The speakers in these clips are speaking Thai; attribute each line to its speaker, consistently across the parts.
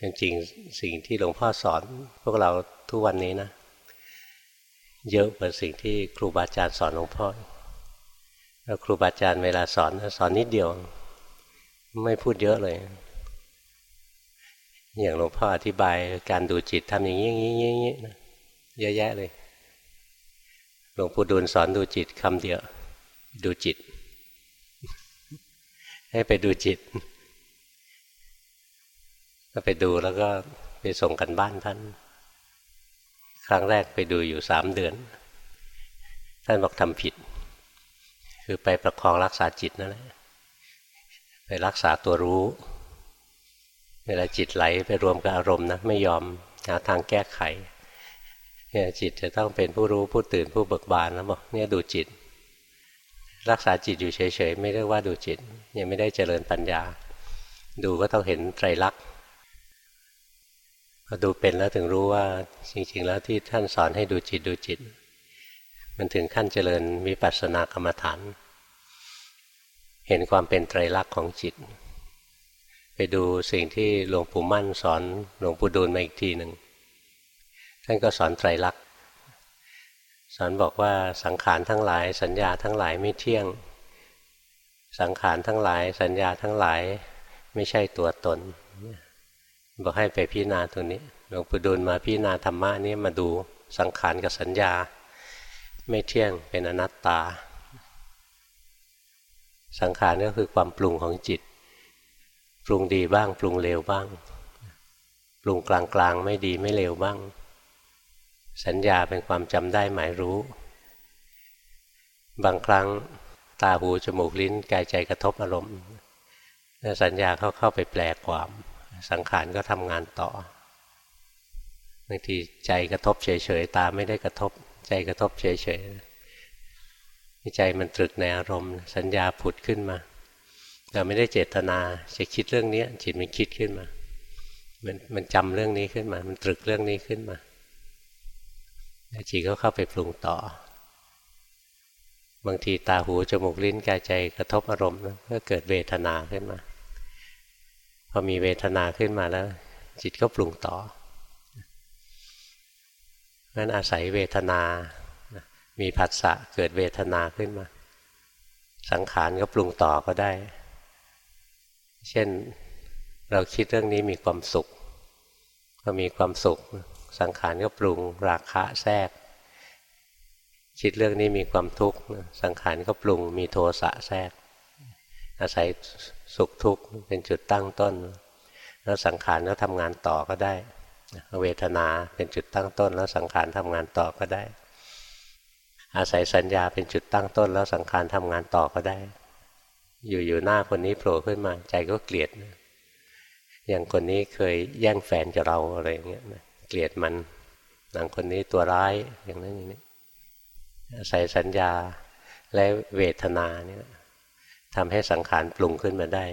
Speaker 1: จริงๆสิ่งที่หลวงพ่อสอน พวกเราทุกวันนี้นะ เยอะกว่าสิ่งที่ครูบาอาจารย์สอนหลวงพ่อแล้วครูบาอาจารย์เวลาสอนสอนนิดเดียว ไม่พูดเยอะเลย อย่างหลวงพ่ออธิบายการดูจิตทำอย่างนี้อย่างนี้อย่างนี้นะเยอะแยะเลยหลวงปู่ดูลสอนดูจิตคำเดียว ดูจิต ให้ไปดูจิต ก็ไปดูแล้วก็ไปส่งกันบ้านท่าน ครั้งแรกไปดูอยู่สามเดือน ท่านบอกทำผิด คือไปประคองรักษาจิตนั่นแหละไปรักษาตัวรู้ เวลาจิตไหลไปรวมกับอารมณ์นะไม่ยอมหาทางแก้ไขเนี่ยจิตจะต้องเป็นผู้รู้ผู้ตื่นผู้เบิกบานแล้วบอกเนี่ยดูจิต รักษาจิตอยู่เฉยๆ ไม่เรียกว่าดูจิต ยังไม่ได้เจริญปัญญา ดูก็ต้องเห็นไตรลักษณ์ พอดูเป็นแล้วถึงรู้ว่าจริง ๆ แล้วที่ท่านสอนให้ดูจิตดูจิต มันถึงขั้นเจริญวิปัสสนากรรมฐาน เห็นความเป็นไตรลักษณ์ของจิต ไปดูสิ่งที่หลวงปู่มั่นสอนหลวงปู่ดูลมาอีกทีหนึ่งท่านก็สอนไตรลักษณ์สอนบอกว่าสังขารทั้งหลายสัญญาทั้งหลายไม่เที่ยง สังขารทั้งหลายสัญญาทั้งหลายไม่ใช่ตัวตน บอกให้ไปพิจารณาตรงนี้หลวงปู่ดูลมาพิจารณาธรรมะนี้มาดูสังขารกับสัญญา ไม่เที่ยงเป็นอนัตตา สังขารก็คือความปรุงของจิต ปรุงดีบ้าง ปรุงเลวบ้าง ปรุงกลางๆ ไม่ดีไม่เลวบ้าง สัญญาเป็นความจำได้หมายรู้ บางครั้งตาหูจมูกลิ้นกายใจกระทบอารมณ์สัญญาเขาเข้าไปแปลความ สังขารก็ทำงานต่อบางทีใจกระทบเฉยๆ ตาไม่ได้กระทบ ใจกระทบเฉยๆใจมันตรึกในอารมณ์ สัญญาผุดขึ้นมาเราไม่ได้เจตนาจะคิดเรื่องนี้จิตมันคิดขึ้นมา มันมันจำเรื่องนี้ขึ้นมา มันตรึกเรื่องนี้ขึ้นมาจิตก็เข้าไปปรุงต่อ บางทีตาหูจมูกลิ้นกายใจกระทบอารมณ์ก็เกิดเวทนาขึ้นมา พอมีเวทนาขึ้นมาแล้ว จิตก็ปรุงต่องั้นอาศัยเวทนา มีผัสสะเกิดเวทนาขึ้นมา สังขารก็ปรุงต่อก็ได้ เช่นเราคิดเรื่องนี้มีความสุขพอมีความสุข สังขารก็ปรุงราคะแทรก คิดเรื่องนี้มีความทุกข์ สังขารก็ปรุงมีโทสะแทรก อาศัย สุขทุกข์เป็นจุดตั้งต้น แล้วสังขารก็ทำงานต่อก็ได้ เวทนาเป็นจุดตั้งต้น แล้วสังขารทำงานต่อก็ได้ อาศัยสัญญาเป็นจุดตั้งต้น แล้วสังขารทำงานต่อก็ได้ อยู่อยู่หน้าคนนี้โผล่ขึ้นมาใจก็เกลียด อย่างคนนี้เคยแย่งแฟนกับเราอะไรอย่างเงี้ยเกลียดมันหนางคนนี้ตัวร้ายอย่างนั้นอย่างนี้อาศัยสัญญาและเวทนาเนี่ย ทำให้สังขารปรุงขึ้นมาได้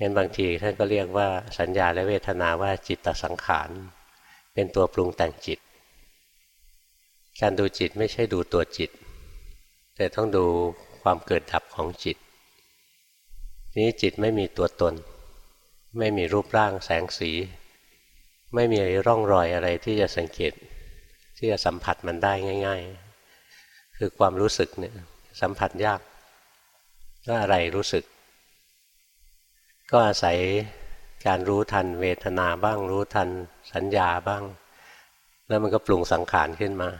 Speaker 1: งั้นบางทีท่านก็เรียกว่าสัญญาและเวทนาว่าจิตตสังขาร เป็นตัวปรุงแต่งจิต การดูจิตไม่ใช่ดูตัวจิต แต่ต้องดูความเกิดดับของจิต นี้จิตไม่มีตัวตน ไม่มีรูปร่างแสงสี ไม่มีร่องรอยอะไรที่จะสังเกต ที่จะสัมผัสมันได้ง่าย ๆ คือความรู้สึกเนี่ยสัมผัสยาก ก็อะไรรู้สึก ก็อาศัยการรู้ทันเวทนาบ้าง รู้ทันสัญญาบ้าง แล้วมันก็ปรุงสังขารขึ้นมา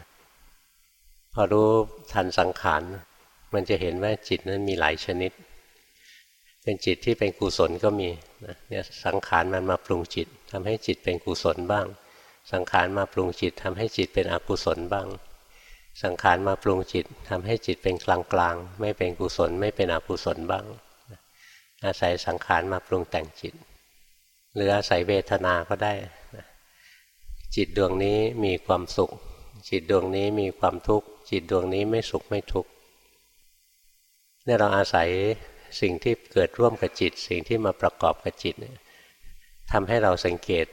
Speaker 1: พอรู้ทันสังขารมันจะเห็นว่าจิตนั้นมีหลายชนิด เป็นจิตที่เป็นกุศลก็มีเนี่ยสังขารมันมาปรุงจิตทำให้จิตเป็นกุศลบ้าง สังขารมาปรุงจิตทำให้จิตเป็นอกุศลบ้าง สังขารมาปรุงจิตทำให้จิตเป็นกลางกลางไม่เป็นกุศลไม่เป็นอกุศลบ้าง อาศัยสังขารมาปรุงแต่งจิต หรืออาศัยเวทนาก็ได้ จิตดวงนี้มีความสุข จิตดวงนี้มีความทุกข์ จิตดวงนี้ไม่สุขไม่ทุกข์เนี่ยเราอาศัยสิ่งที่เกิดร่วมกับจิต สิ่งที่มาประกอบกับจิตทำให้เราสังเกต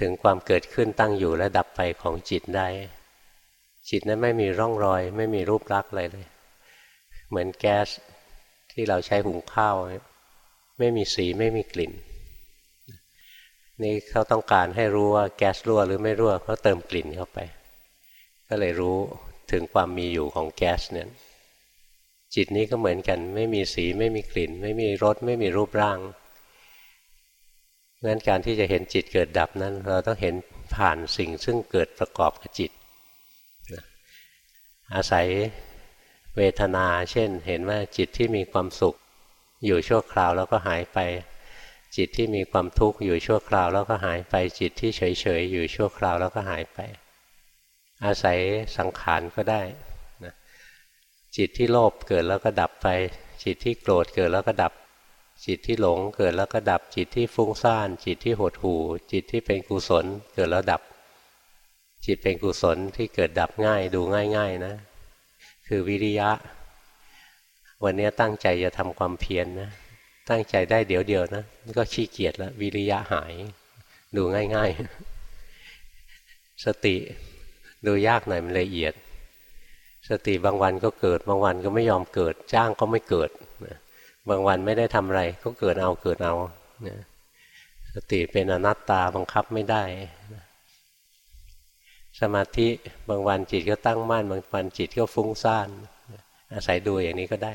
Speaker 1: ถึงความเกิดขึ้นตั้งอยู่และดับไปของจิตได้ จิตนั้นไม่มีร่องรอย ไม่มีรูปลักษณ์อะไรเลย เหมือนแก๊สที่เราใช้หุงข้าว ไม่มีสีไม่มีกลิ่น นี่เขาต้องการให้รู้ว่าแก๊สรั่วหรือไม่รั่วเขาเติมกลิ่นเข้าไป ก็เลยรู้ถึงความมีอยู่ของแก๊สเนี่ยจิตนี้ก็เหมือนกัน ไม่มีสีไม่มีกลิ่น ไม่มีรสไม่มีรูปร่างงั้นการที่จะเห็นจิตเกิดดับนั้น เราต้องเห็นผ่านสิ่งซึ่งเกิดประกอบกับจิต อาศัยเวทนา เช่น เห็นว่าจิตที่มีความสุข อยู่ชั่วคราวแล้วก็หายไป จิตที่มีความทุกข์อยู่ชั่วคราวแล้วก็หายไป จิตที่เฉยๆอยู่ชั่วคราวแล้วก็หายไป อาศัยสังขารก็ได้นะจิตที่โลภเกิดแล้วก็ดับไป จิตที่โกรธเกิดแล้วก็ดับ จิตที่หลงเกิดแล้วก็ดับ จิตที่ฟุ้งซ่าน จิตที่หดหู่ จิตที่เป็นกุศลเกิดแล้วดับ จิตเป็นกุศลที่เกิดดับง่ายดูง่าย ๆ นะ คือวิริยะ วันนี้ตั้งใจจะทำความเพียรนนะตั้งใจได้เดี๋ยวเดียวนะก็ขี้เกียจแล้ววิริยะหาย ดูง่าย ๆ สติดูยากหน่อยมันละเอียด สติบางวันก็เกิด บางวันก็ไม่ยอมเกิด จ้างก็ไม่เกิดบางวันไม่ได้ทำอะไร ก็เกิดเอาเกิดเอาสติเป็นอนัตตาบังคับไม่ได้ สมาธิบางวันจิตก็ตั้งมั่น บางวันจิตก็ฟุ้งซ่านอาศัยดูอย่างนี้ก็ได้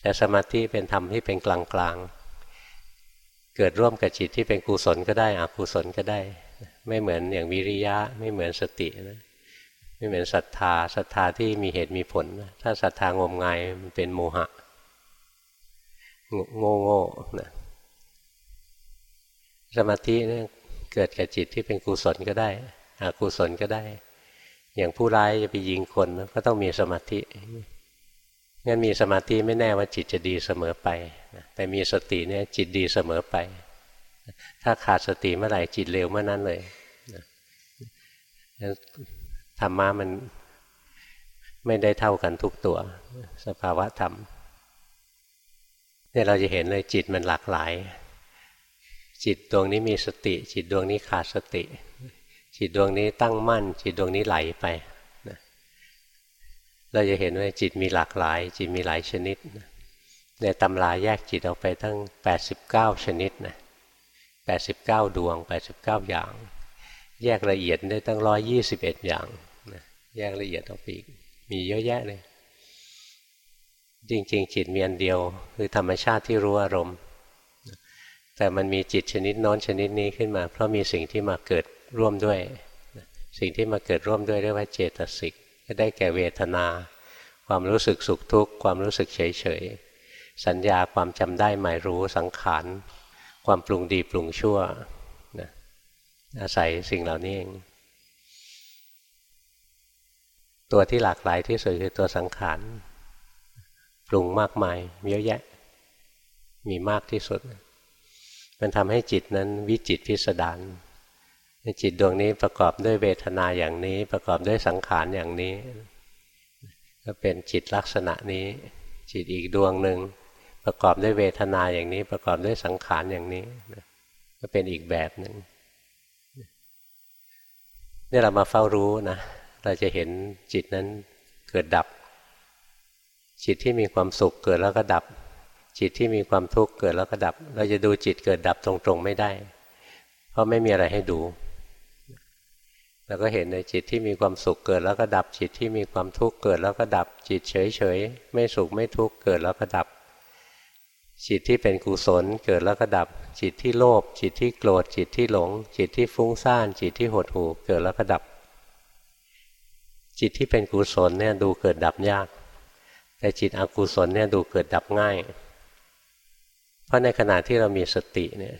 Speaker 1: แต่สมาธิเป็นธรรมที่เป็นกลางกลางเกิดร่วมกับจิตที่เป็นกุศลก็ได้อกุศลก็ได้ ไม่เหมือนอย่างวิริยะ ไม่เหมือนสตินะไม่เหมือนศรัทธาศรัทธาที่มีเหตุมีผล ถ้าศรัทธางมงายมันเป็นโมหะ โง่โง่นะสมาธิเนี่ยเกิดกับจิตที่เป็นกุศลก็ได้ อกุศลก็ได้ อย่างผู้ร้ายจะไปยิงคนก็ต้องมีสมาธิงั้นมีสมาธิไม่แน่ว่าจิตจะดีเสมอไป แต่มีสติเนี่ยจิตดีเสมอไป ถ้าขาดสติเมื่อไหร่จิตเร็วเมื่อนั้นเลยธรรมะมันไม่ได้เท่ากันทุกตัว สภาวะธรรมเนี่ยเราจะเห็นเลยจิตมันหลากหลาย จิตดวงนี้มีสติ จิตดวงนี้ขาดสติ จิตดวงนี้ตั้งมั่น จิตดวงนี้ไหลไปนะเราจะเห็นว่าจิตมีหลากหลาย จิตมีหลายชนิดนะในตำราแยกจิตออกไปทั้ง 89 ชนิดนะ89 ดวง 89 อย่าง แยกละเอียดได้ตั้ง 121 อย่างนะแยกละเอียดออกไปอีกมีเยอะแยะเลย จริง ๆ จิตมีอันเดียว คือธรรมชาติที่รู้อารมณ์แต่มันมีจิตชนิดน้นชนิดนี้ขึ้นมา เพราะมีสิ่งที่มาเกิด ร่วมด้วย สิ่งที่มาเกิดร่วมด้วยเรียกว่าเจตสิกก็ได้แก่เวทนา ความรู้สึกสุขทุกข์ความรู้สึกเฉยเฉยสัญญาความจำได้หมายรู้สังขารความปรุงดีปรุงชั่วนะอาศัยสิ่งเหล่านี้เอง ตัวที่หลากหลายที่สุดคือตัวสังขารปรุงมากมายเยอะแยะ มีมากที่สุด มันทำให้จิตนั้นวิจิตพิสดาร จิตดวงนี้ประกอบด้วยเวทนาอย่างนี้ ประกอบด้วยสังขารอย่างนี้ ก็เป็นจิตลักษณะนี้ จิตอีกดวงหนึ่งประกอบด้วยเวทนาอย่างนี้ ประกอบด้วยสังขารอย่างนี้ก็เป็นอีกแบบหนึ่งนี่เรามาเฝ้ารู้นะเราจะเห็นจิตนั้นเกิดดับ จิตที่มีความสุขเกิดแล้วก็ดับ จิตที่มีความทุกข์เกิดแล้วก็ดับ เราจะดูจิตเกิดดับตรงๆไม่ได้ เพราะไม่มีอะไรให้ดู แล้วก็เห็นในจิตที่มีความสุขเกิดแล้วก็ดับจิตที่มีความทุกข์เกิดแล้วก็ดับจิตเฉยเฉยไม่สุขไม่ทุกข์เกิดแล้วก็ดับ จิตที่เป็นกุศลเกิดแล้วก็ดับ จิตที่โลภจิตที่โกรธจิตที่หลง จิตที่ฟุ้งซ่านจิตที่หดหู่เกิดแล้วก็ดับ จิตที่เป็นกุศลเนี่ยดูเกิดดับยาก แต่จิตอกุศลเนี่ยดูเกิดดับง่าย เพราะในขณะที่เรามีสติเนี่ย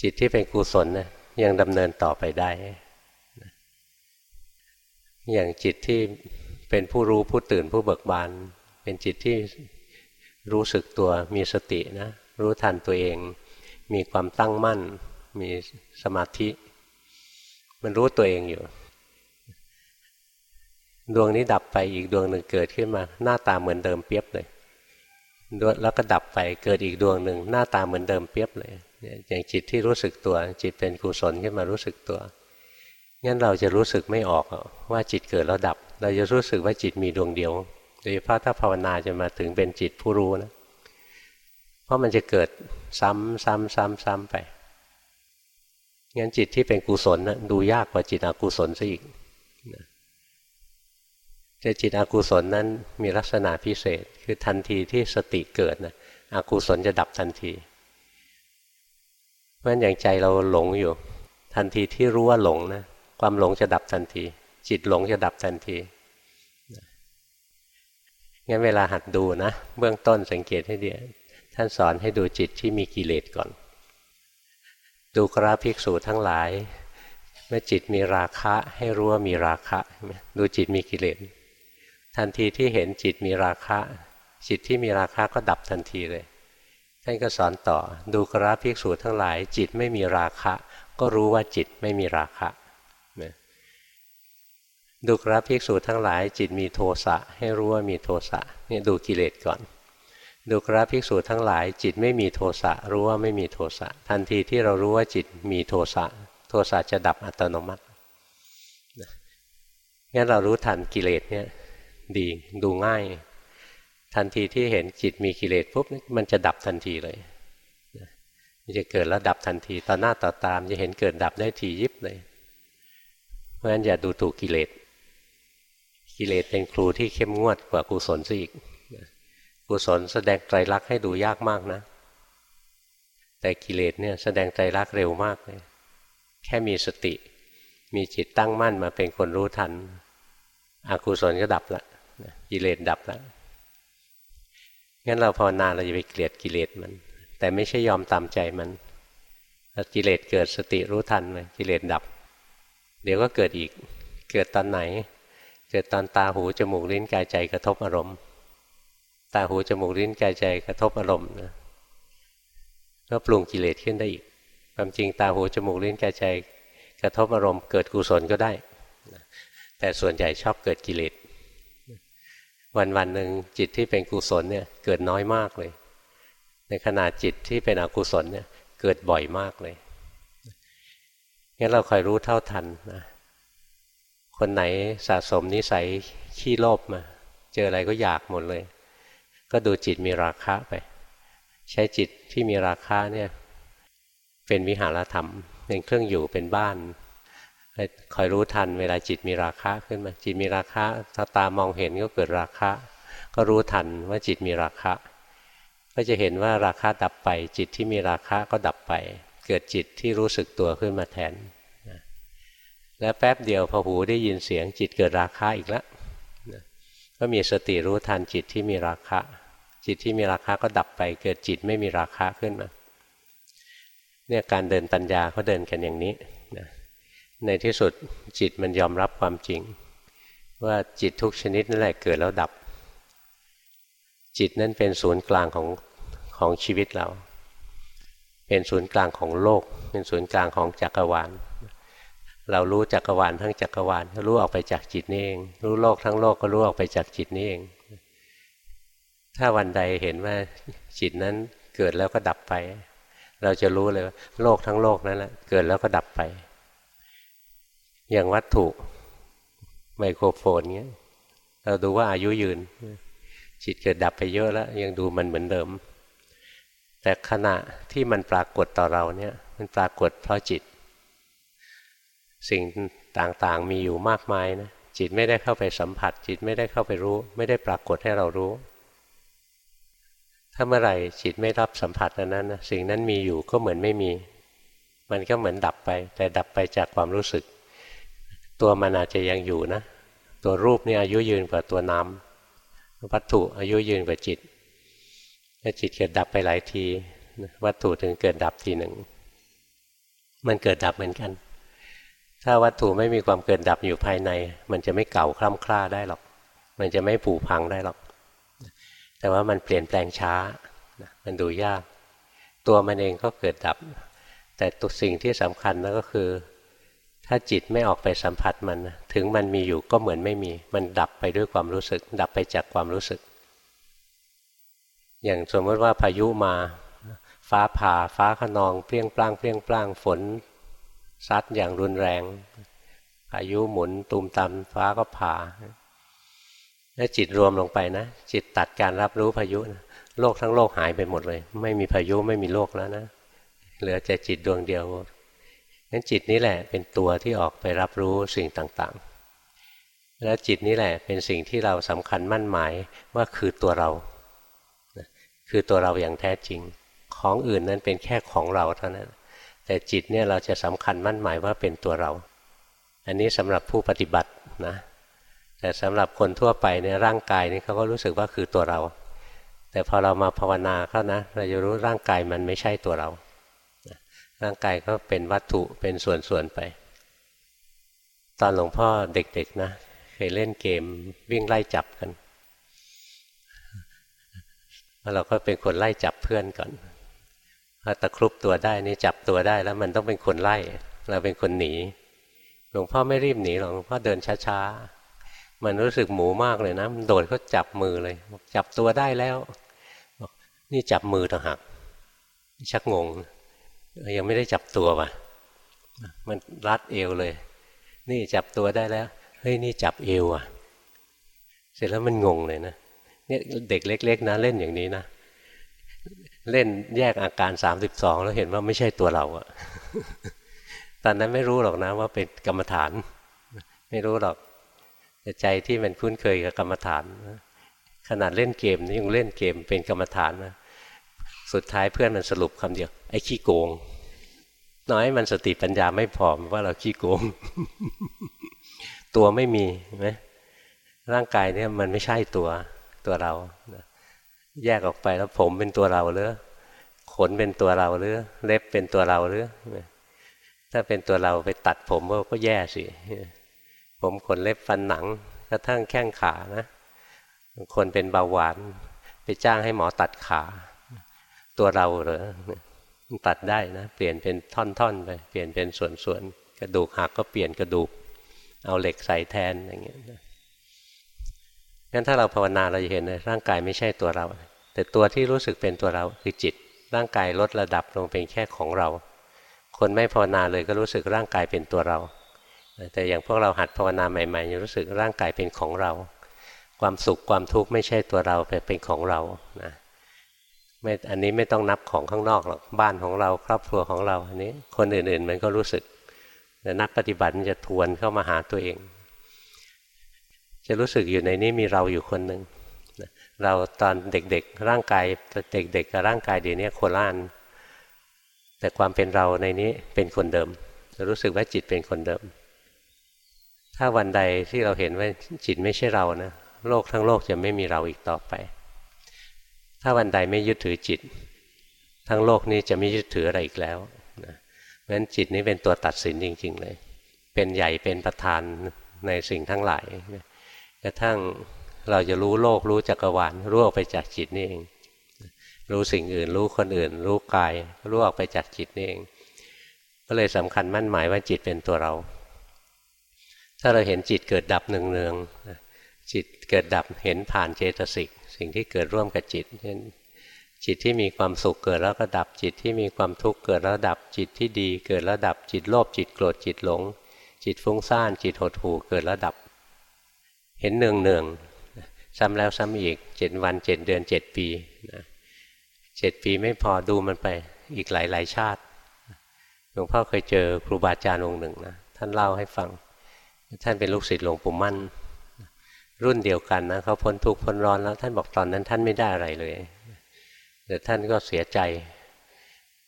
Speaker 1: จิตที่เป็นกุศลเนี่ยยังดำเนินต่อไปได้ อย่างจิตที่เป็นผู้รู้ผู้ตื่นผู้เบิกบานเป็นจิตที่รู้สึกตัวมีสตินะรู้ทันตัวเอง มีความตั้งมั่น มีสมาธิ มันรู้ตัวเองอยู่ ดวงนี้ดับไปอีกดวงหนึ่งเกิดขึ้นมา หน้าตาเหมือนเดิมเปียบเลยแล้วก็ดับไปเกิดอีกดวงหนึ่งหน้าตาเหมือนเดิมเปียบเลยอย่างจิตที่รู้สึกตัว จิตเป็นกุศลขึ้นมารู้สึกตัว งั้นเราจะรู้สึกไม่ออกว่าจิตเกิดแล้วดับ เราจะรู้สึกว่าจิตมีดวงเดียวโดยเฉพาะถ้าภาวนาจะมาถึงเป็นจิตผู้รู้นะ เพราะมันจะเกิดซ้ำซ้ำซ้ำซ้ำไป งั้นจิตที่เป็นกุศลนะดูยากกว่าจิตอกุศลซะอีกแต่จิตอกุศลนั้นมีลักษณะพิเศษ คือทันทีที่สติเกิดนะอกุศลจะดับทันที เพราะฉะนั้นอย่างใจเราหลงอยู่ ทันทีที่รู้ว่าหลงนะ ความหลงจะดับทันที จิตหลงจะดับทันทีงั้นเวลาหัดดูนะ เบื้องต้นสังเกตให้ดีท่านสอนให้ดูจิตที่มีกิเลสก่อน ดูกราภิกษุทั้งหลาย เมื่อจิตมีราคะให้รู้ว่ามีราคะดูจิตมีกิเลสทันทีที่เห็นจิตมีราคะ จิตที่มีราคะก็ดับทันทีเลย ท่านก็สอนต่อ ดูกราภิกษุทั้งหลาย จิตไม่มีราคะ ก็รู้ว่าจิตไม่มีราคะ ดูกราภิกษุทั้งหลายจิตมีโทสะให้รู้ว่ามีโทสะเนี่ยดูกิเลสก่อน ดูกราภิกษุทั้งหลาย จิตไม่มีโทสะรู้ว่าไม่มีโทสะทันทีที่เรารู้ว่าจิตมีโทสะโทสะจะดับอัตโนมัติงั้นเรารู้ทันกิเลสเนี่ยดีดูง่าย ทันทีที่เห็นจิตมีกิเลสปุ๊บมันจะดับทันทีเลยมันจะเกิดแล้วดับทันทีต่อหน้าต่อตามจะเห็นเกิดดับได้ทียิบเลย เพราะฉะนั้นอย่าดูถูกกิเลส กิเลสเป็นครูที่เข้มงวดกว่ากุศลซะอีกกุศลแสดงไตรลักษณ์ให้ดูยากมากนะ แต่กิเลสเนี่ยแสดงไตรลักษณ์เร็วมากเลย แค่มีสติ มีจิตตั้งมั่นมาเป็นคนรู้ทันอกุศลก็ดับละกิเลสดับละงั้นเราภาวนาเราจะไปเกลียดกิเลสมัน แต่ไม่ใช่ยอมตามใจมันกิเลสเกิดสติรู้ทันเลยกิเลสดับ เดี๋ยวก็เกิดอีกเกิดตอนไหน เกิดตอนตาหูจมูกลิ้นกายใจกระทบอารมณ์ ตาหูจมูกลิ้นกายใจกระทบอารมณ์นะก็ปรุงกิเลสขึ้นได้อีก ความจริงตาหูจมูกลิ้นกายใจกระทบอารมณ์เกิดกุศลก็ได้ แต่ส่วนใหญ่ชอบเกิดกิเลสวันวันหนึ่งจิตที่เป็นกุศลเนี่ยเกิดน้อยมากเลย ในขณะจิตที่เป็นอกุศลเนี่ยเกิดบ่อยมากเลยงั้นเราคอยรู้เท่าทันนะ คนไหนสะสมนิสัยขี้โลภมา เจออะไรก็อยากหมดเลย ก็ดูจิตมีราคะไป ใช้จิตที่มีราคะเนี่ยเป็นวิหารธรรมเป็นเครื่องอยู่เป็นบ้านคอยรู้ทันเวลาจิตมีราคะขึ้นมา จิตมีราคะถ้าตามองเห็นก็เกิดราคะ ก็รู้ทันว่าจิตมีราคะ ก็จะเห็นว่าราคะดับไป จิตที่มีราคะก็ดับไป เกิดจิตที่รู้สึกตัวขึ้นมาแทน แล้วแป๊บเดียวพอหูได้ยินเสียงจิตเกิดราคะอีกแล้วก็มีสติรู้ทันจิตที่มีราคะ จิตที่มีราคะก็ดับไป เกิดจิตไม่มีราคะขึ้นมาเนี่ยการเดินปัญญาเขาเดินกันอย่างนี้นะในที่สุดจิตมันยอมรับความจริง ว่าจิตทุกชนิดนั่นแหละเกิดแล้วดับ จิตนั่นเป็นศูนย์กลางของของชีวิตเรา เป็นศูนย์กลางของโลก เป็นศูนย์กลางของจักรวาล เรารู้จักรวาลทั้งจักรวาลก็รู้ออกไปจากจิตนี่เอง รู้โลกทั้งโลกก็รู้ออกไปจากจิตนี่เอง ถ้าวันใดเห็นว่าจิตนั้นเกิดแล้วก็ดับไป เราจะรู้เลยว่าโลกทั้งโลกนั้นแหละเกิดแล้วก็ดับไป อย่างวัตถุไมโครโฟนเงี้ยเราดูว่าอายุยืน จิตเกิดดับไปเยอะแล้ว ยังดูมันเหมือนเดิม แต่ขณะที่มันปรากฏต่อเราเนี่ย มันปรากฏเพราะจิต สิ่งต่างๆมีอยู่มากมายนะจิตไม่ได้เข้าไปสัมผัส จิตไม่ได้เข้าไปรู้ ไม่ได้ปรากฏให้เรารู้ ถ้าเมื่อไหร่จิตไม่รับสัมผัสอันนั้นนะสิ่งนั้นมีอยู่ก็เหมือนไม่มี มันก็เหมือนดับไป แต่ดับไปจากความรู้สึก ตัวมันอาจจะยังอยู่นะ ตัวรูปนี่อายุยืนกว่าตัวน้ำวัตถุอายุยืนกว่าจิตถ้าจิตเกิดดับไปหลายที วัตถุถึงเกิดดับทีหนึ่ง มันเกิดดับเหมือนกัน ถ้าวัตถุไม่มีความเกิดดับอยู่ภายใน มันจะไม่เก่าคล่ำคล้าได้หรอก มันจะไม่ผุพังได้หรอก แต่ว่ามันเปลี่ยนแปลงช้า มันดูยาก ตัวมันเองก็เกิดดับ แต่ตัวสิ่งที่สำคัญนั่นก็คือ ถ้าจิตไม่ออกไปสัมผัสมัน ถึงมันมีอยู่ก็เหมือนไม่มี มันดับไปด้วยความรู้สึก ดับไปจากความรู้สึก อย่างสมมติว่าพายุมา ฟ้าผ่า ฟ้าขนอง เปรี้ยงปลาง เปรี้ยงปลาง ฝน ซัดอย่างรุนแรง อายุหมุนตูมตามฟ้าก็ผ่าแล้วจิตรวมลงไปนะ จิตตัดการรับรู้พายุนะโลกทั้งโลกหายไปหมดเลย ไม่มีพายุไม่มีโลกแล้วนะ เหลือแต่จิตดวงเดียวงั้นจิตนี้แหละเป็นตัวที่ออกไปรับรู้สิ่งต่างๆ แล้วจิตนี้แหละเป็นสิ่งที่เราสำคัญมั่นหมายว่าคือตัวเรา คือตัวเราอย่างแท้จริง ของอื่นนั้นเป็นแค่ของเราเท่านั้น แต่จิตเนี่ยเราจะสำคัญมั่นหมายว่าเป็นตัวเรา อันนี้สำหรับผู้ปฏิบัตินะ แต่สำหรับคนทั่วไปเนี่ยร่างกายนี่เขาก็รู้สึกว่าคือตัวเรา แต่พอเรามาภาวนาเข้านะ เราจะรู้ร่างกายมันไม่ใช่ตัวเรา ร่างกายก็เป็นวัตถุเป็นส่วนๆไป ตอนหลวงพ่อเด็กๆนะเคยเล่นเกมวิ่งไล่จับกันเราก็เป็นคนไล่จับเพื่อนก่อน พอตะครุบตัวได้นี่จับตัวได้แล้วมันต้องเป็นคนไล่ เราเป็นคนหนี หลวงพ่อไม่รีบหนีหรอกหลวงพ่อเดินช้าๆ มันรู้สึกหมูมากเลยนะมันโดดเขาจับมือเลย จับตัวได้แล้วนี่จับมือต่างหากชักงง ยังไม่ได้จับตัวว่ะ มันรัดเอวเลย นี่จับตัวได้แล้ว เฮ้ยนี่จับเอวอะ เสร็จแล้วมันงงเลยนะเนี่ยเด็กเล็ก ๆนะเล่นอย่างนี้นะ เล่นแยกอาการสามสิบสองแล้วเห็นว่าไม่ใช่ตัวเราอะตอนนั้นไม่รู้หรอกนะว่าเป็นกรรมฐาน ไม่รู้หรอกแต่ใจที่มันคุ้นเคยกับกรรมฐาน ขนาดเล่นเกมนี่ยังเล่นเกมเป็นกรรมฐานนะสุดท้ายเพื่อนมันสรุปคำเดียวไอ้ขี้โกง น้อยมันสติปัญญาไม่พอมว่าเราขี้โกง ตัวไม่มีไหมร่างกายเนี่ยมันไม่ใช่ตัวตัวเรา แยกออกไปแล้วผมเป็นตัวเราหรือขนเป็นตัวเราหรือเล็บเป็นตัวเราหรือถ้าเป็นตัวเราไปตัดผมก็แย่สิผมขนเล็บฟันหนังกระทั่งแข้งขานะคนเป็นเบาหวาน ไปจ้างให้หมอตัดขา ตัวเราเหรอตัดได้นะ เปลี่ยนเป็นท่อนๆไปเปลี่ยนเป็นส่วนๆกระดูกหักก็เปลี่ยนกระดูก เอาเหล็กใส่แทนอย่างเงี้ยงั้นถ้าเราภาวนาเราจะเห็นเลยร่างกายไม่ใช่ตัวเรา แต่ตัวที่รู้สึกเป็นตัวเราคือจิต ร่างกายลดระดับลงเป็นแค่ของเรา คนไม่ภาวนาเลยก็รู้สึกร่างกายเป็นตัวเรา แต่อย่างพวกเราหัดภาวนาใหม่ๆจะรู้สึกร่างกายเป็นของเรา ความสุขความทุกข์ไม่ใช่ตัวเราแต่เป็นของเรานะไม่อันนี้ไม่ต้องนับของข้างนอกหรอกบ้านของเราครอบครัวของเราอันนี้คนอื่นๆมันก็รู้สึก แต่นักปฏิบัติจะทวนเข้ามาหาตัวเอง จะรู้สึกอยู่ในนี้มีเราอยู่คนหนึ่ง เราตอนเด็กๆร่างกายเด็กๆกับร่างกายเดี๋ยวนี้โคล่านแต่ความเป็นเราในนี้เป็นคนเดิมจะรู้สึกว่าจิตเป็นคนเดิม ถ้าวันใดที่เราเห็นว่าจิตไม่ใช่เรานะโลกทั้งโลกจะไม่มีเราอีกต่อไป ถ้าวันใดไม่ยึดถือจิต ทั้งโลกนี้จะไม่ยึดถืออะไรอีกแล้วนะเพราะฉะนั้นจิตนี้เป็นตัวตัดสินจริง ๆ เลย เป็นใหญ่เป็นประธานในสิ่งทั้งหลายกระทั่ง เราจะรู้โลกรู้จักรวาลรู้ออกไปจากจิตนี่เอง รู้สิ่งอื่น รู้คนอื่น รู้กายรู้ออกไปจากจิตนี่เอง ก็เลยสำคัญมั่นหมายว่าจิตเป็นตัวเรา ถ้าเราเห็นจิตเกิดดับหนึ่งเนืองจิตเกิดดับเห็นผ่านเจตสิกสิ่งที่เกิดร่วมกับจิตเช่นจิตที่มีความสุขเกิดแล้วก็ดับจิตที่มีความทุกข์เกิดแล้วดับจิตที่ดี เกิดแล้วดับจิตโลภจิตโกรธจิตหลง จิตฟุ้งซ่านจิตหดหู่เกิดแล้วดับ เห็นเนืองเนือง ซ้ำแล้วซ้ำอีกเจ็ดวันเจ็ดเดือนเจ็ดปีนะเจ็ดปีไม่พอดูมันไปอีกหลายหลายชาติหลวงพ่อเคยเจอครูบาอาจารย์องค์หนึ่งนะท่านเล่าให้ฟัง ท่านเป็นลูกศิษย์หลวงปู่มั่น รุ่นเดียวกันนะเขาพ้นทุกข์พ้นร้อนแล้ว ท่านบอกตอนนั้นท่านไม่ได้อะไรเลยแต่ท่านก็เสียใจ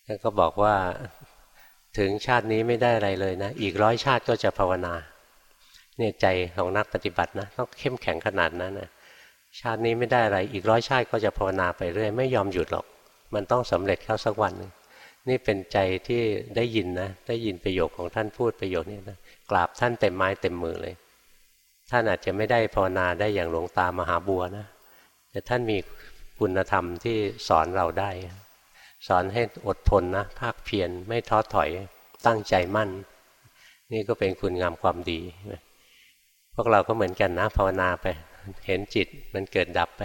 Speaker 1: ท่านก็บอกว่าถึงชาตินี้ไม่ได้อะไรเลยนะ อีกร้อยชาติก็จะภาวนาเนี่ยใจของนักปฏิบัตินะต้องเข้มแข็งขนาดนั้นนะ ชาตินี้ไม่ได้อะไร อีกร้อยชาติก็จะภาวนาไปเรื่อยไม่ยอมหยุดหรอก มันต้องสำเร็จเข้าสักวันนึงนี่เป็นใจที่ได้ยินนะ ได้ยินประโยคของท่านพูดประโยคนี้นะกราบท่านเต็มไม้เต็มมือเลย ท่านอาจจะไม่ได้ภาวนาได้อย่างหลวงตามหาบัวนะ แต่ท่านมีคุณธรรมที่สอนเราได้ สอนให้อดทนนะภาคเพียรไม่ท้อถอยตั้งใจมั่น นี่ก็เป็นคุณงามความดี พวกเราก็เหมือนกันนะภาวนาไป เห็นจิตมันเกิดดับไป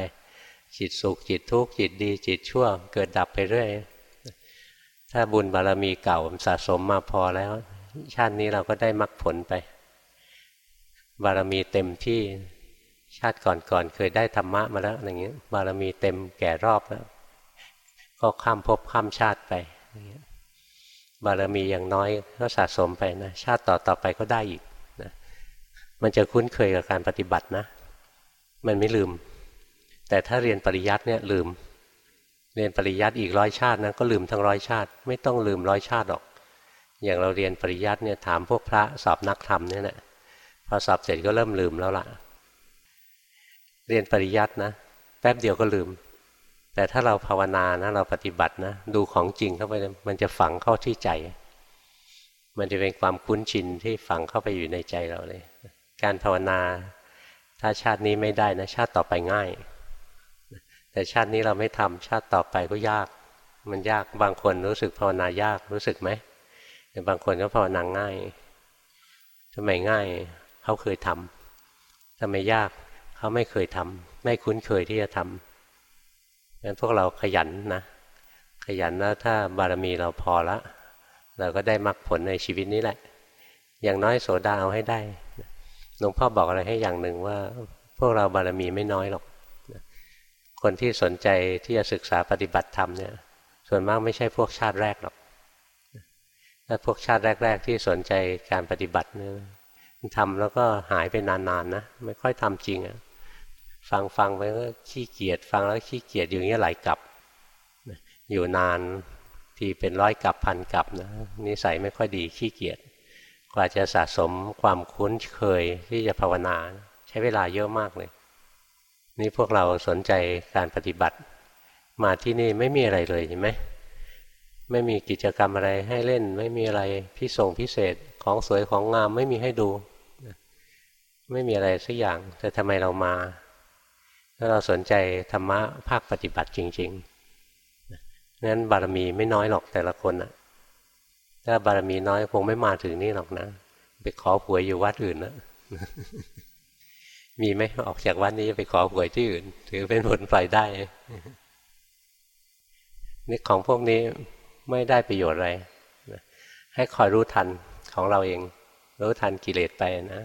Speaker 1: จิตสุขจิตทุกข์จิตดี จิตชั่ว เกิดดับไปเรื่อย ถ้าบุญบารมีเก่าสะสมมาพอแล้ว ชาตินี้เราก็ได้มรรคผลไป บารมีเต็มที่ชาติก่อนๆเคยได้ธรรมะมาแล้วอย่างเงี้ยบารมีเต็มแก่รอบแล้ว ก็ข้ามภพข้ามชาติไปบารมีอย่างน้อยก็สะสมไปนะชาติต่อต่อไปก็ได้อีกนะมันจะคุ้นเคยกับการปฏิบัตินะ มันไม่ลืม แต่ถ้าเรียนปริยัติเนี่ยลืม เรียนปริยัติอีกร้อยชาตินะก็ลืมทั้งร้อยชาติ ไม่ต้องลืมร้อยชาติหรอก อย่างเราเรียนปริยัติเนี่ยถามพวกพระสอบนักธรรมเนี่ยนะพอสอบเสร็จก็เริ่มลืมแล้วล่ะ เรียนปริยัตินะแป๊บเดียวก็ลืม แต่ถ้าเราภาวนานะเราปฏิบัตินะดูของจริงเข้าไปมันจะฝังเข้าที่ใจ มันจะเป็นความคุ้นชินที่ฝังเข้าไปอยู่ในใจเราเลย การภาวนา ถ้าชาตินี้ไม่ได้นะ ชาติต่อไปง่าย แต่ชาตินี้เราไม่ทำชาติต่อไปก็ยาก มันยากบางคนรู้สึกภาวนายากรู้สึกไหมแต่บางคนก็ภาวนาง่ายทำไมง่ายเขาเคยทำทำไมยากเขาไม่เคยทำไม่คุ้นเคยที่จะทำงั้นพวกเราขยันนะ ขยันแล้วถ้าบารมีเราพอละ เราก็ได้มรรคผลในชีวิตนี้แหละ อย่างน้อยโสดาเอาให้ได้ หลวงพ่อบอกอะไรให้อย่างหนึ่งว่า พวกเราบารมีไม่น้อยหรอกคนที่สนใจที่จะศึกษาปฏิบัติธรรมเนี่ย ส่วนมากไม่ใช่พวกชาติแรกหรอกถ้าพวกชาติแรก ๆ ที่สนใจการปฏิบัติเนี่ยทำแล้วก็หายไปนานๆนนะไม่ค่อยทำจริงอะ่ะฟังฟังไปก็ขี้เกียจฟังแล้วขี้เกียจอยู่อย่างนี้หลายกับ อยู่นานทีเป็นร้อยกลับพันกลับนะนิสัยไม่ค่อยดีขี้เกียจ กว่าจะสะสมความคุ้นเคยที่จะภาวนา ใช้เวลาเยอะมากเลย นี่พวกเราสนใจการปฏิบัติ มาที่นี่ไม่มีอะไรเลยเห็นไหมไม่มีกิจกรรมอะไรให้เล่น ไม่มีอะไรพิส่งพิเศษของสวยของงามไม่มีให้ดู ไม่มีอะไรสักอย่างแต่ทำไมเรามาถ้าเราสนใจธรรมะภาคปฏิบัติจริงๆนั้นบารมีไม่น้อยหรอกแต่ละคนอะ ถ้าบารมีน้อยคงไม่มาถึงนี่หรอกนะ ไปขอหวยอยู่วัดอื่นนะมีไหมออกจากวัดนี้จะไปขอหวยที่อื่น ถือเป็นผลไฟได้นี่ของพวกนี้ไม่ได้ประโยชน์อะไรให้คอยรู้ทันของเราเอง รู้ทันกิเลสไปนะ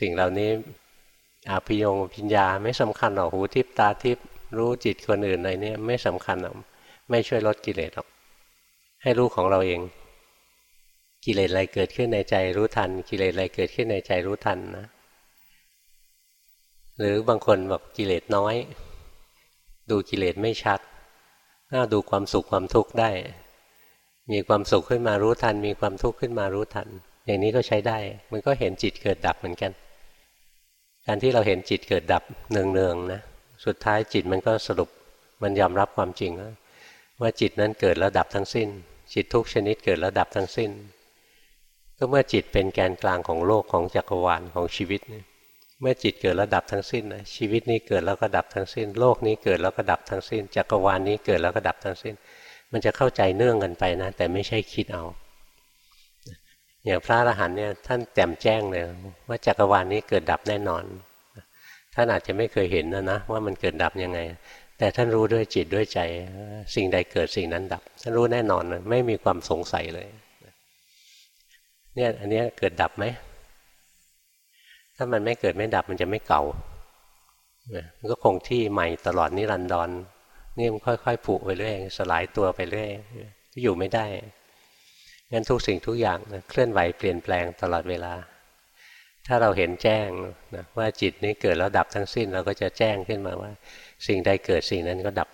Speaker 1: สิ่งเหล่านี้อาภิยงพิญญาไม่สำคัญหรอกหูทิพตาทิพรู้จิตคนอื่นอะไรเนี่ยไม่สำคัญหรอกไม่ช่วยลดกิเลสหรอก ให้รู้ของเราเอง กิเลสอะไรเกิดขึ้นในใจรู้ทัน กิเลสอะไรเกิดขึ้นในใจรู้ทันนะหรือบางคนบอกกิเลสน้อย ดูกิเลสไม่ชัดน่าดูความสุขความทุกข์ได้ มีความสุขขึ้นมารู้ทัน มีความทุกข์ขึ้นมารู้ทัน อย่างนี้ก็ใช้ได้ มันก็เห็นจิตเกิดดับเหมือนกัน การที่เราเห็นจิตเกิดดับเนืองๆนะสุดท้ายจิตมันก็สรุปมันยอมรับความจริงว่าจิตนั้นเกิดแล้วดับทั้งสิ้น จิตทุกชนิดเกิดแล้วดับทั้งสิ้น ก็เมื่อจิตเป็นแกนกลางของโลกของจักรวาลของชีวิตเนี่ยเมื่อจิตเกิดแล้วดับทั้งสิ้นนะชีวิตนี้เกิดแล้วก็ดับทั้งสิ้น โลกนี้เกิดแล้วก็ดับทั้งสิ้นจักรวาลนี้เกิดแล้วก็ดับทั้งสิ้น มันจะเข้าใจเนื่องกันไปนะ แต่ไม่ใช่คิดเอา อย่างพระอรหันต์เนี่ยท่านแจ่มแจ้งเลยว่าจักรวาลนี้เกิดดับแน่นอนท่านอาจจะไม่เคยเห็นนะนะว่ามันเกิดดับยังไง แต่ท่านรู้ด้วยจิตด้วยใจ สิ่งใดเกิดสิ่งนั้นดับ ท่านรู้แน่นอนไม่มีความสงสัยเลยเนี่ยอันนี้เกิดดับไหม ถ้ามันไม่เกิดไม่ดับมันจะไม่เก่ามันก็คงที่ใหม่ตลอดนิรันดรนี่มันค่อยๆผุไปเรื่อยสลายตัวไปเรื่อยอยู่ไม่ได้งั้นทุกสิ่งทุกอย่างนะเคลื่อนไหวเปลี่ยนแปลงตลอดเวลา ถ้าเราเห็นแจ้งนะว่าจิตนี้เกิดแล้วดับทั้งสิ้นเราก็จะแจ้งขึ้นมาว่า สิ่งใดเกิดสิ่งนั้นก็ดับ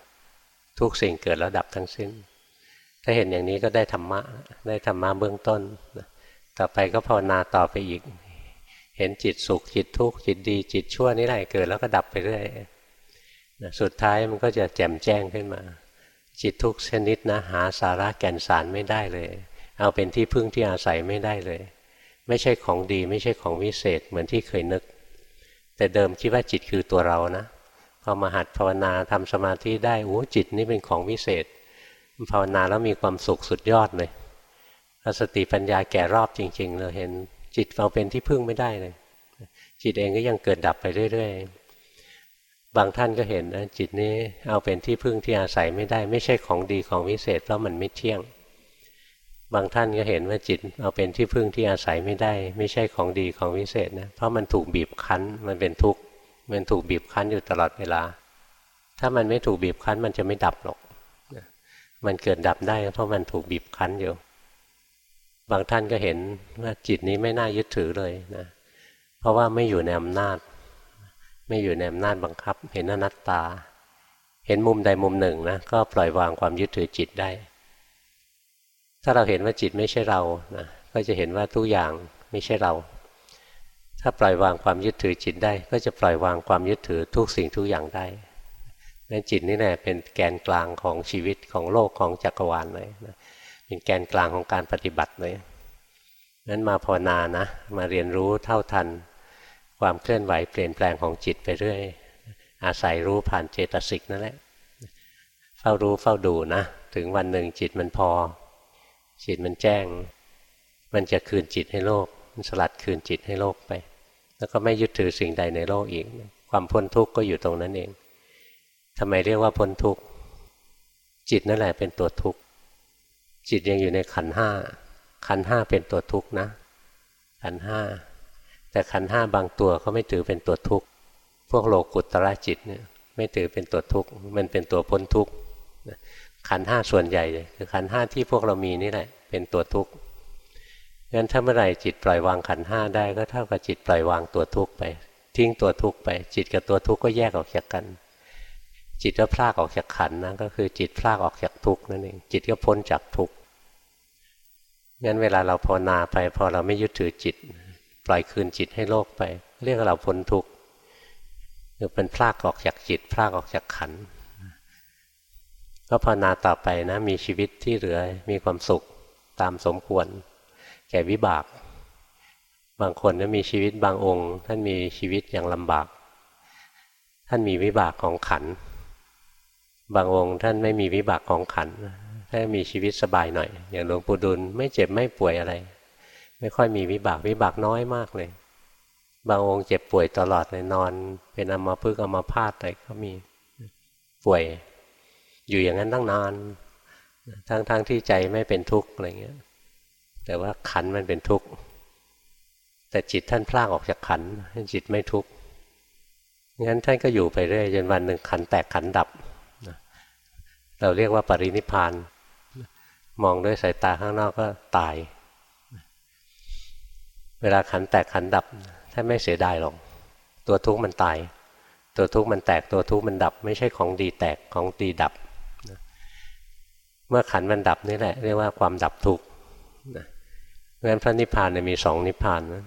Speaker 1: ทุกสิ่งเกิดแล้วดับทั้งสิ้น ถ้าเห็นอย่างนี้ก็ได้ธรรมะได้ธรรมะเบื้องต้น ต่อไปก็ภาวนาต่อไปอีก เห็นจิตสุขจิตทุกข์จิตดี จิตชั่วนี่แหละเกิดแล้วก็ดับไปเรื่อยสุดท้ายมันก็จะแจ่มแจ้งขึ้นมา จิตทุกชนิดนะหาสาระแก่นสารไม่ได้เลย เอาเป็นที่พึ่งที่อาศัยไม่ได้เลย ไม่ใช่ของดีไม่ใช่ของวิเศษเหมือนที่เคยนึก แต่เดิมคิดว่าจิตคือตัวเรานะ พอมาหัดภาวนาทำสมาธิได้โอ้จิตนี่เป็นของวิเศษ ภาวนาแล้วมีความสุขสุดยอดเลยสติปัญญาแก่รอบจริง ๆ เราเห็นจิตเราเป็นที่พึ่งไม่ได้เลย จิตเองก็ยังเกิดดับไปเรื่อยๆ บางท่านก็เห็นนะจิตนี้เอาเป็นที่พึ่งที่อาศัยไม่ได้ ไม่ใช่ของดีของวิเศษเพราะมันไม่เที่ยง บางท่านก็เห็นว่าจิตเอาเป็นที่พึ่งที่อาศัยไม่ได้ ไม่ใช่ของดีของวิเศษนะเพราะมันถูกบีบคั้นมันเป็นทุกข์ มันถูกบีบคั้นอยู่ตลอดเวลา ถ้ามันไม่ถูกบีบคั้น มันจะไม่ดับหรอก มันเกิดดับได้เพราะมันถูกบีบคั้นอยู่ บางท่านก็เห็นว่าจิตนี้ไม่น่ายึดถือเลยนะ เพราะว่าไม่อยู่ในอำนาจ ไม่อยู่ในอำนาจบังคับ เห็นอนัตตา เห็นมุมใดมุมหนึ่งนะ ก็ปล่อยวางความยึดถือจิตได้ ถ้าเราเห็นว่าจิตไม่ใช่เรานะ ก็จะเห็นว่าทุกอย่างไม่ใช่เรา ถ้าปล่อยวางความยึดถือจิตได้ ก็จะปล่อยวางความยึดถือทุกสิ่งทุกอย่างได้นั่นจิตนี่แหละเป็นแกนกลางของชีวิตของโลกของจักรวาลเลยนะเป็นแกนกลางของการปฏิบัติเลยนั้นมาภาวนานะ มาเรียนรู้เท่าทัน ความเคลื่อนไหวเปลี่ยนแปลงของจิตไปเรื่อยอาศัยรู้ผ่านเจตสิกนั่นแหละเฝ้ารู้เฝ้าดูนะ ถึงวันหนึ่งจิตมันพอ จิตมันแจ้ง มันจะคืนจิตให้โลก มันสลัดคืนจิตให้โลกไป แล้วก็ไม่ยึดถือสิ่งใดในโลกอีก ความพ้นทุกข์ก็อยู่ตรงนั้นเองทำไมเรียกว่าพ้นทุกข์จิตนั่นแหละเป็นตัวทุกข์จิตยังอยู่ในขันห้าขันห้าเป็นตัวทุกข์นะ ขันห้าแต่ขันห้าบางตัวเขาไม่ถือเป็นตัวทุกข์พวกโลกุตตระจิตเนี่ยไม่ถือเป็นตัวทุกข์มันเป็นตัวพ้นทุกข์ขันห้าส่วนใหญ่คือขันห้าที่พวกเรามีนี่แหละ เป็นตัวทุกข์ งั้นถ้าเมื่อไหร่จิตปล่อยวางขันห้าได้ก็เท่ากับจิตปล่อยวางตัวทุกข์ไป ทิ้งตัวทุกข์ไป จิตกับตัวทุกข์ก็แยกออกจากกัน จิตก็พลากออกจากขันนะก็คือจิตพลากออกจากทุกนั่นเองจิตก็พ้นจากทุกงั้นเวลาเราภาวนาไปพอเราไม่ยึดถือจิต ปล่อยคืนจิตให้โลกไป เรียกเราพ้นทุกข์คือเป็นพลากออกจากจิตพลากออกจากขันก็ภาวนาต่อไปนะมีชีวิตที่เหลือมีความสุขตามสมควร แก่วิบาก บางคนนะมีชีวิตบางองค์ ท่านมีชีวิตอย่างลำบาก ท่านมีวิบากของขัน บางองค์ท่านไม่มีวิบากของขันท่านมีชีวิตสบายหน่อย อย่างหลวงปู่ดุลไม่เจ็บไม่ป่วยอะไร ไม่ค่อยมีวิบากวิบากน้อยมากเลย บางองค์เจ็บป่วยตลอดเลยนอน เป็นอัมาพึกอัมาพาดอะไรก็มีป่วยอยู่อย่างนั้นตั้งนาน ทั้งๆทที่ใจไม่เป็นทุกข์อะไรเงี้ย แต่ว่าขันมันเป็นทุกข์ แต่จิตท่านพลากออกจากขันจิตไม่ทุกข์งั้นท่านก็อยู่ไปเรื่อยจนวันหนึ่งขันแตกขันดับ เราเรียกว่าปรินิพาน มองด้วยสายตาข้างนอกก็ตาย เวลาขันแตกขันดับถ้านไม่เสียดายหรอก ตัวทุกข์มันตาย ตัวทุกข์มันแตกตัวทุกข์มันดับ ไม่ใช่ของดีแตกของดีดับ เมื่อขันมันดับนี่แหละเรียกว่าความดับทุกข์ เพราะฉะนั้นพระนิพพานมีสองนิพพานนะ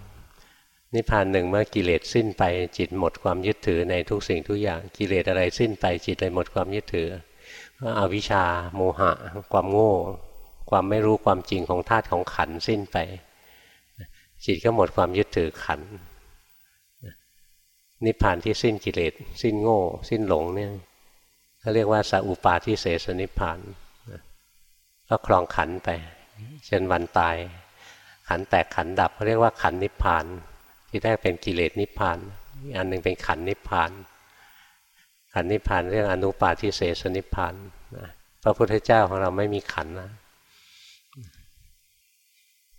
Speaker 1: นิพพานหนึ่งเมื่อกิเลสสิ้นไปจิตหมดความยึดถือในทุกสิ่งทุกอย่างกิเลสอะไรสิ้นไปจิตเลยหมดความยึดถืออวิชชาโมหะ ความโง่ ความไม่รู้ความจริงของธาตุของขันสิ้นไป จิตก็หมดความยึดถือขัน นิพพานที่สิ้นกิเลสสิ้นโง่ สิ้นหลงเนี่ยเขาเรียกว่าสัอุปาทิเสสนิพพานก็คลองขันไป จนวันตาย ขันแตกขันดับเขาเรียกว่าขันนิพพาน ที่แรกเป็นกิเลสนิพพานอันหนึ่งเป็นขันนิพพาน ขันนิพพานเรื่องอนุปาทิเสสนิพพานพระพุทธเจ้าของเราไม่มีขันนะ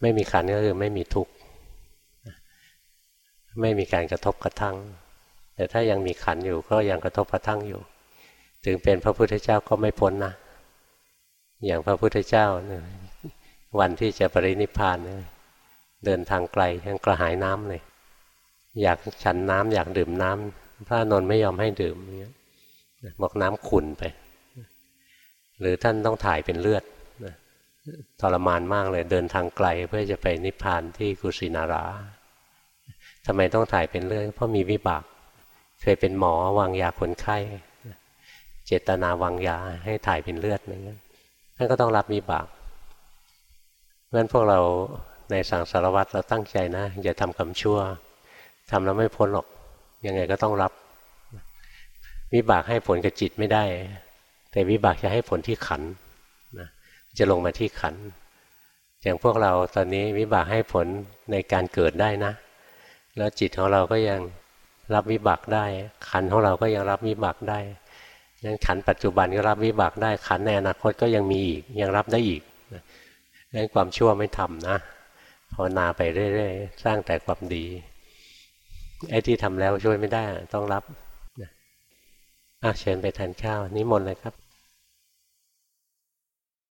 Speaker 1: ไม่มีขันก็คือไม่มีทุกข์ไม่มีการกระทบกระทั่ง แต่ถ้ายังมีขันอยู่ก็ยังกระทบกระทั่งอยู่ ถึงเป็นพระพุทธเจ้าก็ไม่พ้นนะ อย่างพระพุทธเจ้าเนี่ย วันที่จะปรินิพพานเดินทางไกลยังกระหายน้ำเลย อยากฉันน้ำอยากดื่มน้ำพระนนท์ไม่ยอมให้ดื่มอย่างเงี้ยบอกน้ำขุนไป หรือท่านต้องถ่ายเป็นเลือดทรมานมากเลย เดินทางไกลเพื่อจะไปนิพพานที่กุสินาราทำไมต้องถ่ายเป็นเลือดเพราะมีวิบาก เคยเป็นหมอวางยาคนไข้เจตนาวางยาให้ถ่ายเป็นเลือดอะไรเงี้ยท่านก็ต้องรับวิบาก เพราะฉะนั้นพวกเราในสังสารวัตรเราตั้งใจนะอย่าทำกรรมชั่วทำแล้วไม่พ้นหรอก ยังไงก็ต้องรับ วิบากให้ผลกับจิตไม่ได้ แต่วิบากจะให้ผลที่ขันนะจะลงมาที่ขัน อย่างพวกเราตอนนี้วิบากให้ผลในการเกิดได้นะ แล้วจิตของเราก็ยังรับวิบากได้ ขันของเราก็ยังรับวิบากได้ยังขันปัจจุบันก็รับวิบากได้ขันในอนาคตก็ยังมีอีกยังรับได้อีก งั้นความชั่วไม่ทำนะภาวนาไปเรื่อยๆ สร้างแต่ความดี ไอ้ที่ทำแล้วช่วยไม่ได้ต้องรับอะเชิญไปทานข้าวนิมนต์เลยครับ